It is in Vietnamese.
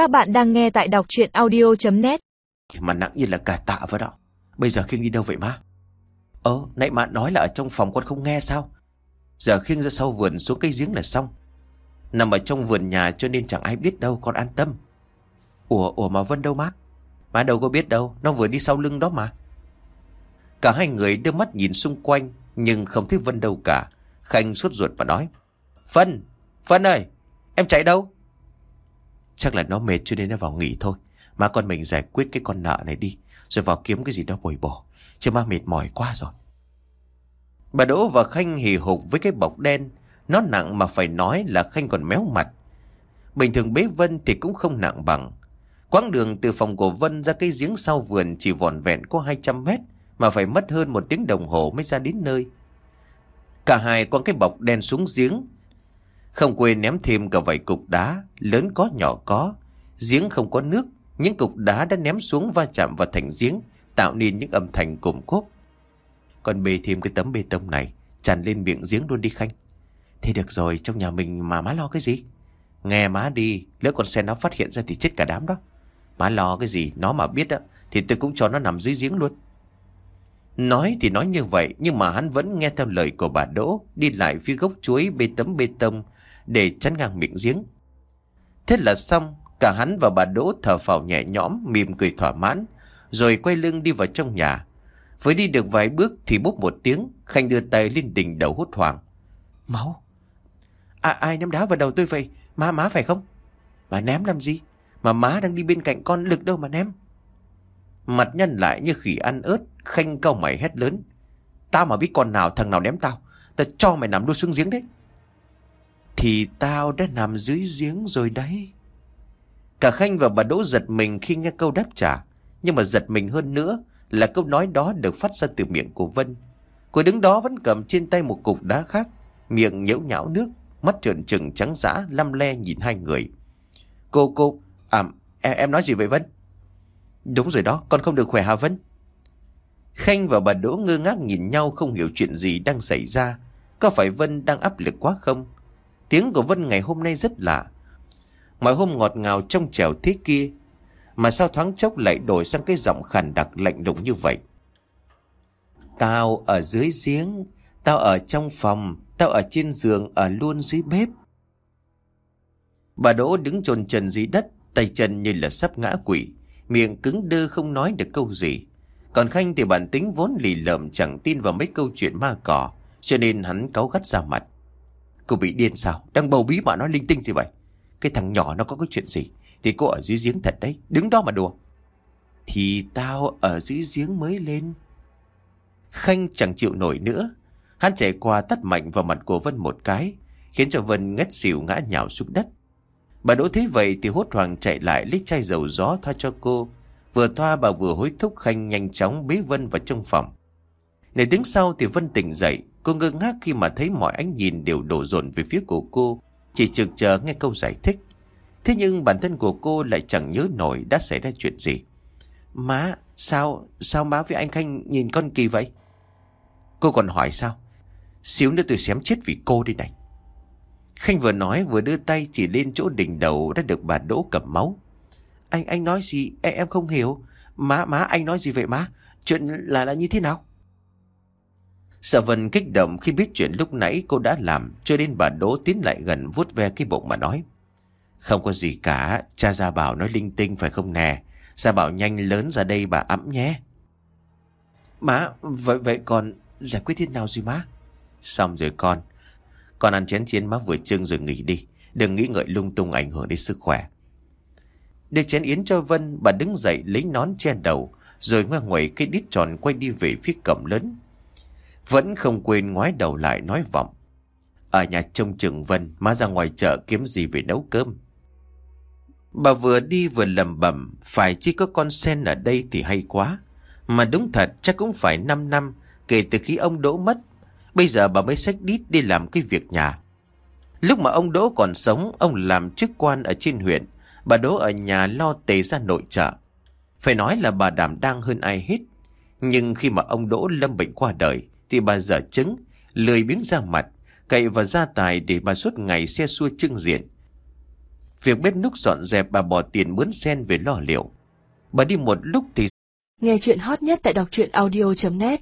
Các bạn đang nghe tại đọc chuyện audio.net Mà nặng như là cả tạ vào đó. Bây giờ Khiêng đi đâu vậy má? Ờ nãy má nói là ở trong phòng con không nghe sao? Giờ Khiêng ra sau vườn xuống cây giếng là xong. Nằm ở trong vườn nhà cho nên chẳng ai biết đâu con an tâm. Ủa ủa mà Vân đâu má? Má đâu có biết đâu Nó vừa đi sau lưng đó mà. Cả hai người đưa mắt nhìn xung quanh Nhưng không thấy Vân đâu cả. Khanh suốt ruột và nói Vân, Vân ơi Em chạy đâu? Chắc là nó mệt cho nên nó vào nghỉ thôi. Má con mình giải quyết cái con nợ này đi, Rồi vào kiếm cái gì đó bồi bổ. Chứ má mệt mỏi quá rồi. Bà Đỗ và Khanh hì hục với cái bọc đen. Nó nặng mà phải nói là Khanh còn méo mặt. Bình thường bế Vân thì cũng không nặng bằng. Quãng đường từ phòng của Vân ra cái giếng sau vườn chỉ vòn vẹn có 200 mét, Mà phải mất hơn một tiếng đồng hồ mới ra đến nơi. Cả hai quăng cái bọc đen xuống giếng không quên ném thêm cả vài cục đá, Lớn có, nhỏ có. Giếng không có nước, Những cục đá đã ném xuống va chạm vào thành giếng, Tạo nên những âm thanh cùm cốp. Còn bê thêm cái tấm bê tông này, Tràn lên miệng giếng luôn đi Khanh. Thế được rồi, trong nhà mình mà má lo cái gì? Nghe má đi, Lỡ con sen nó phát hiện ra thì chết cả đám đó. Má lo cái gì, Nó mà biết đó Thì tôi cũng cho nó nằm dưới giếng luôn. Nói thì nói như vậy, Nhưng mà hắn vẫn nghe theo lời của bà Đỗ, Đi lại phía gốc chuối bê tấm bê tông để chắn ngang miệng giếng. Thế là xong Cả hắn và bà Đỗ thở phào nhẹ nhõm Mỉm cười thỏa mãn Rồi quay lưng đi vào trong nhà. Vừa đi được vài bước thì búp một tiếng Khanh đưa tay lên đỉnh đầu hốt hoảng. Máu. À ai ném đá vào đầu tôi vậy? Má má phải không? Mà ném làm gì? Mà má đang đi bên cạnh con lực đâu mà ném? Mặt nhăn lại như khỉ ăn ớt Khanh cau mày hét lớn. Tao mà biết con nào thằng nào ném tao Tao cho mày nằm đua xuống giếng đấy thì tao đã nằm dưới giếng rồi đấy. Cả Khanh và bà Đỗ giật mình khi nghe câu đáp trả Nhưng mà giật mình hơn nữa Là câu nói đó được phát ra từ miệng của Vân. Cô đứng đó vẫn cầm trên tay một cục đá khác Miệng nhễu nhão nước Mắt trợn trừng trắng dã lăm le nhìn hai người. Cô cô À em, em nói gì vậy Vân? Đúng rồi đó con không được khỏe hả Vân? Khanh và bà Đỗ ngơ ngác nhìn nhau không hiểu chuyện gì đang xảy ra. Có phải Vân đang áp lực quá không? Tiếng của Vân ngày hôm nay rất lạ. Mọi hôm ngọt ngào trong trèo thế kia. Mà sao thoáng chốc lại đổi sang cái giọng khàn đặc lạnh lùng như vậy? Tao ở dưới giếng, tao ở trong phòng, tao ở trên giường, ở luôn dưới bếp. Bà Đỗ đứng trồn trần dưới đất, tay chân như là sắp ngã quỷ, miệng cứng đơ không nói được câu gì. Còn Khanh thì bản tính vốn lì lợm chẳng tin vào mấy câu chuyện ma cỏ, cho nên hắn cáu gắt ra mặt. Cô bị điên sao? Đang bầu bí mà nói linh tinh gì vậy? Cái thằng nhỏ nó có cái chuyện gì? Thì cô ở dưới giếng thật đấy, đứng đó mà đùa. Thì tao ở dưới giếng mới lên. Khanh chẳng chịu nổi nữa. Hắn chạy qua tắt mạnh vào mặt của Vân một cái, khiến cho Vân ngất xỉu ngã nhào xuống đất. Bà Đỗ thấy vậy thì hốt hoảng chạy lại lấy chai dầu gió thoa cho cô. Vừa thoa bà vừa hối thúc Khanh nhanh chóng bế Vân vào trong phòng. Này tiếng sau thì Vân tỉnh dậy. Cô ngơ ngác khi mà thấy mọi ánh nhìn đều đổ dồn về phía của cô. Chỉ trực chờ nghe câu giải thích. Thế nhưng bản thân của cô lại chẳng nhớ nổi đã xảy ra chuyện gì. Má, sao, sao má với anh Khanh nhìn con kỳ vậy? Cô còn hỏi sao? Xíu nữa tôi xém chết vì cô đây này. Khanh vừa nói vừa đưa tay chỉ lên chỗ đỉnh đầu đã được bà Đỗ cầm máu. Anh anh nói gì em, em không hiểu Má má anh nói gì vậy má Chuyện là là như thế nào Sợ Vân kích động khi biết chuyện lúc nãy cô đã làm Cho nên bà Đỗ tiến lại gần vuốt ve cái bụng mà nói. Không có gì cả Cha Gia Bảo nói linh tinh phải không nè? Gia Bảo nhanh lớn ra đây bà ấm nhé. Má Vậy vậy còn giải quyết thế nào rồi má? Xong rồi con. Con ăn chén chiên má vừa trưng rồi nghỉ đi. Đừng nghĩ ngợi lung tung ảnh hưởng đến sức khỏe. Đưa chén yến cho Vân, bà đứng dậy lấy nón che đầu, rồi ngoe ngoẩy cây đít tròn quay đi về phía cổng lớn. Vẫn không quên ngoái đầu lại nói vọng. Ở nhà trông chừng Vân, má ra ngoài chợ kiếm gì về nấu cơm. Bà vừa đi vừa lầm bẩm phải chỉ có con sen ở đây thì hay quá. Mà đúng thật chắc cũng phải 5 năm kể từ khi ông Đỗ mất. Bây giờ bà mới xách đít đi làm cái việc nhà. Lúc mà ông Đỗ còn sống, ông làm chức quan ở trên huyện. Bà Đỗ ở nhà lo tề ra nội trợ. Phải nói là bà đảm đang hơn ai hết. Nhưng khi mà ông Đỗ lâm bệnh qua đời, thì bà dở chứng, lười biếng ra mặt, cậy vào gia tài để bà suốt ngày xe xua trưng diện. Việc bếp núc dọn dẹp bà bỏ tiền mướn sen về lo liệu. Bà đi một lúc thì Nghe chuyện hot nhất tại đọc truyện audio.net